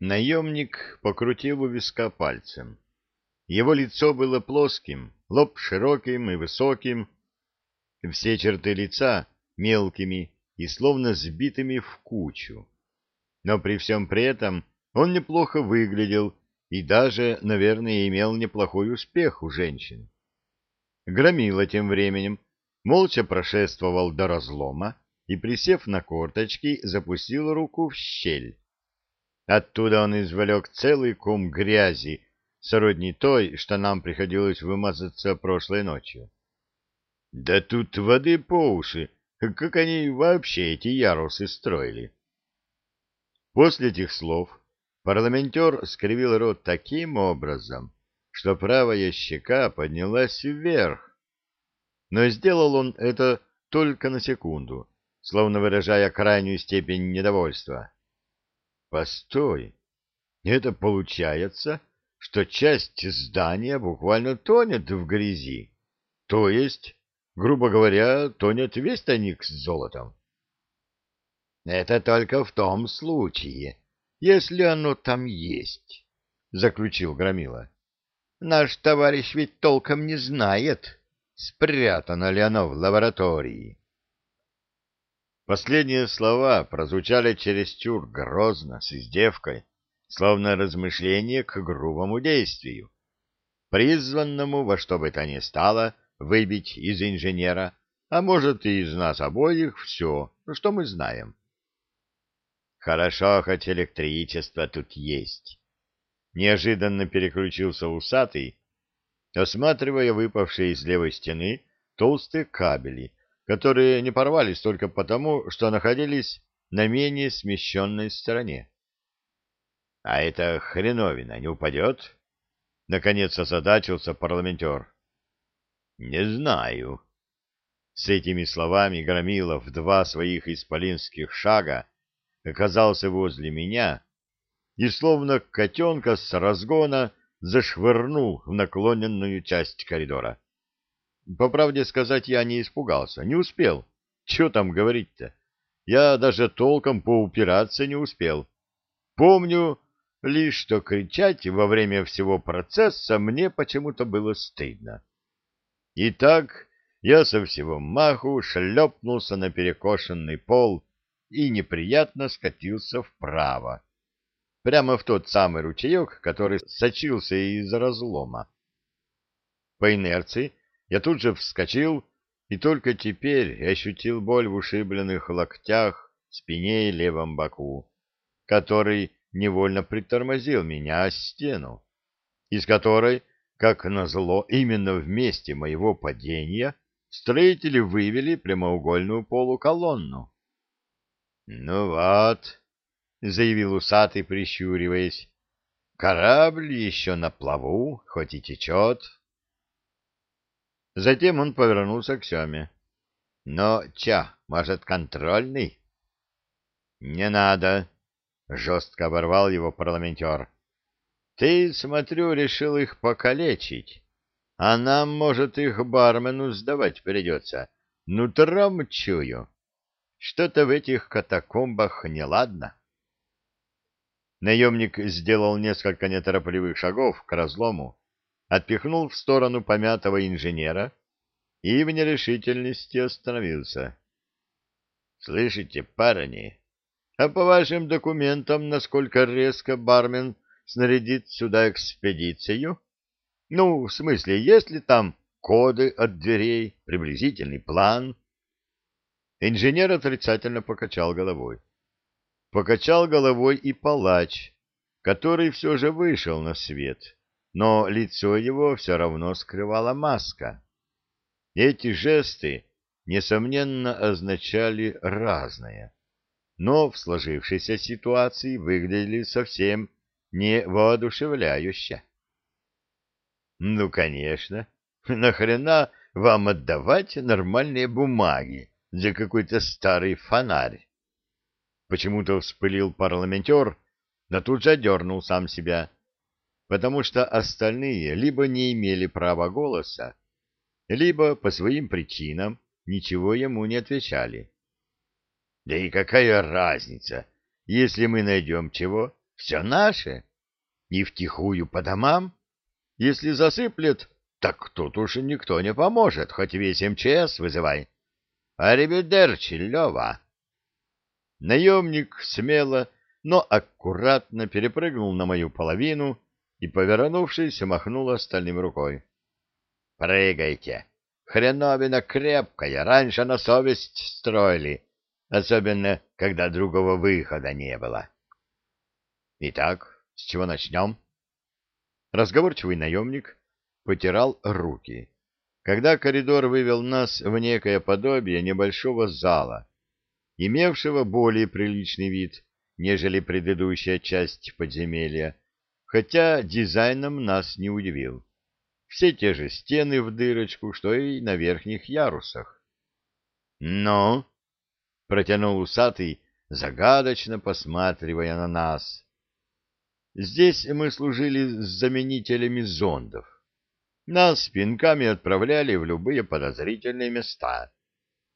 Наемник покрутил у виска пальцем. Его лицо было плоским, лоб широким и высоким, все черты лица мелкими и словно сбитыми в кучу. Но при всем при этом он неплохо выглядел и даже, наверное, имел неплохой успех у женщин. Громила тем временем молча прошествовал до разлома и, присев на корточки, запустил руку в щель. Оттуда он извлек целый ком грязи, сродни той, что нам приходилось вымазаться прошлой ночью. Да тут воды по уши, как они вообще эти ярусы строили. После этих слов парламентер скривил рот таким образом, что правая щека поднялась вверх. Но сделал он это только на секунду, словно выражая крайнюю степень недовольства. Постой, это получается, что часть здания буквально тонет в грязи. То есть, грубо говоря, тонет весь тайник с золотом. Это только в том случае, если оно там есть, заключил Громила. Наш товарищ ведь толком не знает, спрятано ли оно в лаборатории. Последние слова прозвучали чересчур грозно, с издевкой, словно размышление к грубому действию, призванному во что бы то ни стало выбить из инженера, а может и из нас обоих, все, что мы знаем. Хорошо, хоть электричество тут есть. Неожиданно переключился усатый, осматривая выпавшие из левой стены толстые кабели, которые не порвались только потому, что находились на менее смещенной стороне. — А эта хреновина не упадет? — наконец озадачился парламентер. — Не знаю. С этими словами Громилов два своих исполинских шага оказался возле меня и, словно котенка с разгона, зашвырнул в наклоненную часть коридора. По правде сказать, я не испугался, не успел. Че там говорить-то? Я даже толком поупираться не успел. Помню лишь, что кричать во время всего процесса мне почему-то было стыдно. Итак, я со всего маху шлепнулся на перекошенный пол и неприятно скатился вправо, прямо в тот самый ручеек, который сочился из разлома. По инерции я тут же вскочил и только теперь ощутил боль в ушибленных локтях, спине и левом боку, который невольно притормозил меня о стену, из которой, как назло, именно в месте моего падения строители вывели прямоугольную полуколонну. — Ну вот, — заявил усатый, прищуриваясь, — корабль еще на плаву, хоть и течет. Затем он повернулся к Семе. — Но ча, может, контрольный? — Не надо, — жестко оборвал его парламентер. — Ты, смотрю, решил их покалечить, а нам, может, их бармену сдавать придется. Нутром чую. Что-то в этих катакомбах неладно. Наемник сделал несколько неторопливых шагов к разлому, отпихнул в сторону помятого инженера и в нерешительности остановился. — Слышите, парни, а по вашим документам, насколько резко бармен снарядит сюда экспедицию? Ну, в смысле, есть ли там коды от дверей, приблизительный план? Инженер отрицательно покачал головой. Покачал головой и палач, который все же вышел на свет но лицо его все равно скрывала маска. Эти жесты, несомненно, означали разное, но в сложившейся ситуации выглядели совсем не воодушевляюще. Ну, конечно, нахрена вам отдавать нормальные бумаги за какой-то старый фонарь? Почему-то вспылил парламентер, но тут же дернул сам себя потому что остальные либо не имели права голоса, либо по своим причинам ничего ему не отвечали. Да и какая разница, если мы найдем чего, все наше. И втихую по домам. Если засыплет, так тут уж никто не поможет, хоть весь МЧС вызывай. Арибедерчи, Лева. Наемник смело, но аккуратно перепрыгнул на мою половину и, повернувшись, махнул остальным рукой. — Прыгайте! Хреновина крепкая, раньше на совесть строили, особенно когда другого выхода не было. — Итак, с чего начнем? Разговорчивый наемник потирал руки, когда коридор вывел нас в некое подобие небольшого зала, имевшего более приличный вид, нежели предыдущая часть подземелья, хотя дизайном нас не удивил. Все те же стены в дырочку, что и на верхних ярусах. «Ну?» — протянул усатый, загадочно посматривая на нас. Здесь мы служили заменителями зондов. Нас пинками отправляли в любые подозрительные места,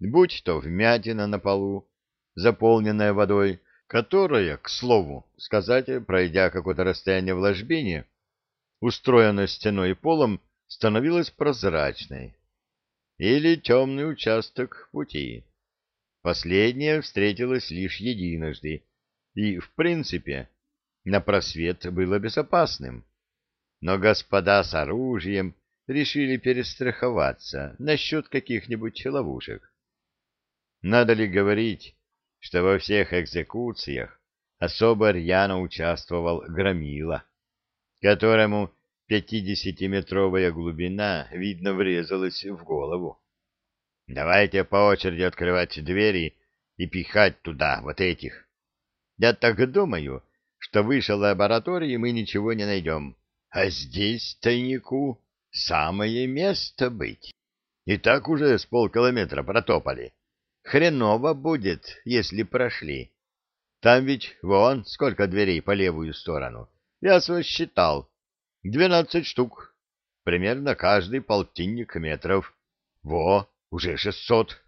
будь то вмятина на полу, заполненная водой, которая, к слову сказать, пройдя какое-то расстояние в ложбине, устроенная стеной и полом, становилась прозрачной, или темный участок пути. Последнее встретилось лишь единожды, и, в принципе, на просвет было безопасным. Но господа с оружием решили перестраховаться насчет каких-нибудь ловушек. Надо ли говорить, что во всех экзекуциях особо рьяно участвовал Громила, которому пятидесятиметровая глубина, видно, врезалась в голову. Давайте по очереди открывать двери и пихать туда вот этих. Я так думаю, что выше лаборатории мы ничего не найдем, а здесь, тайнику, самое место быть. И так уже с полкилометра протопали. Хреново будет, если прошли. Там ведь вон сколько дверей по левую сторону. Я сосчитал. Двенадцать штук. Примерно каждый полтинник метров. Во, уже шестьсот.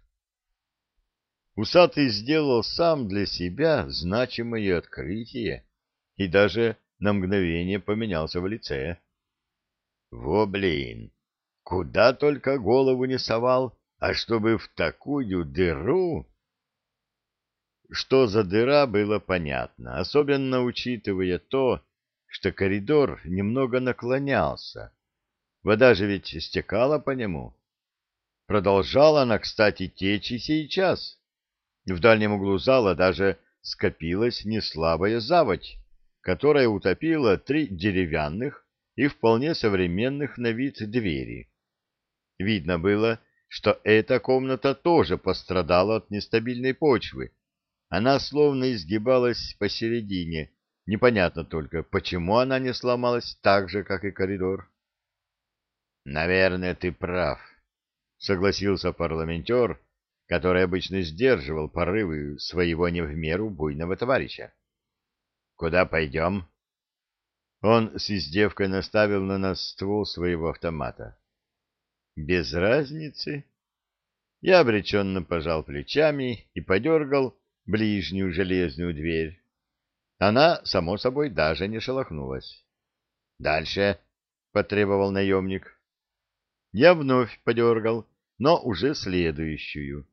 Усатый сделал сам для себя значимое открытие и даже на мгновение поменялся в лице. Во, блин, куда только голову не совал, а чтобы в такую дыру... Что за дыра, было понятно, особенно учитывая то, что коридор немного наклонялся. Вода же ведь стекала по нему. Продолжала она, кстати, течь и сейчас. В дальнем углу зала даже скопилась неслабая заводь, которая утопила три деревянных и вполне современных на вид двери. Видно было, что эта комната тоже пострадала от нестабильной почвы. Она словно изгибалась посередине, непонятно только, почему она не сломалась так же, как и коридор. — Наверное, ты прав, — согласился парламентер, который обычно сдерживал порывы своего не в меру буйного товарища. — Куда пойдем? Он с издевкой наставил на нас ствол своего автомата. Без разницы. Я обреченно пожал плечами и подергал ближнюю железную дверь. Она, само собой, даже не шелохнулась. «Дальше», — потребовал наемник. Я вновь подергал, но уже следующую.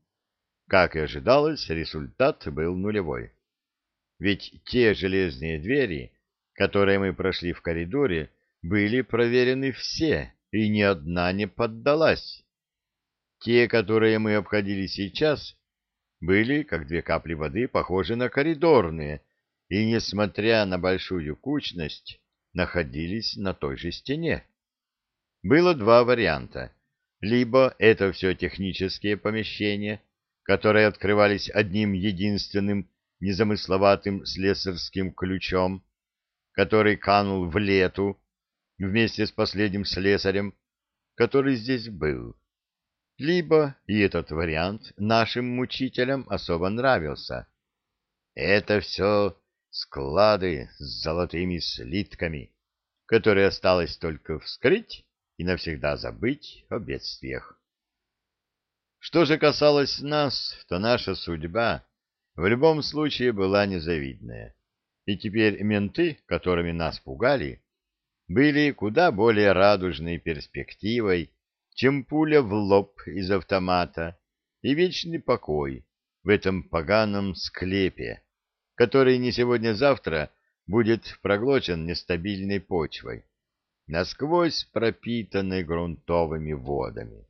Как и ожидалось, результат был нулевой. Ведь те железные двери, которые мы прошли в коридоре, были проверены все, и ни одна не поддалась. Те, которые мы обходили сейчас, были, как две капли воды, похожи на коридорные, и, несмотря на большую кучность, находились на той же стене. Было два варианта. Либо это все технические помещения, которые открывались одним единственным незамысловатым слесарским ключом, который канул в лету, вместе с последним слесарем, который здесь был. Либо, и этот вариант нашим мучителям особо нравился. Это все склады с золотыми слитками, которые осталось только вскрыть и навсегда забыть о бедствиях. Что же касалось нас, то наша судьба в любом случае была незавидная. И теперь менты, которыми нас пугали, были куда более радужной перспективой, чем пуля в лоб из автомата и вечный покой в этом поганом склепе, который не сегодня-завтра будет проглочен нестабильной почвой, насквозь пропитанной грунтовыми водами.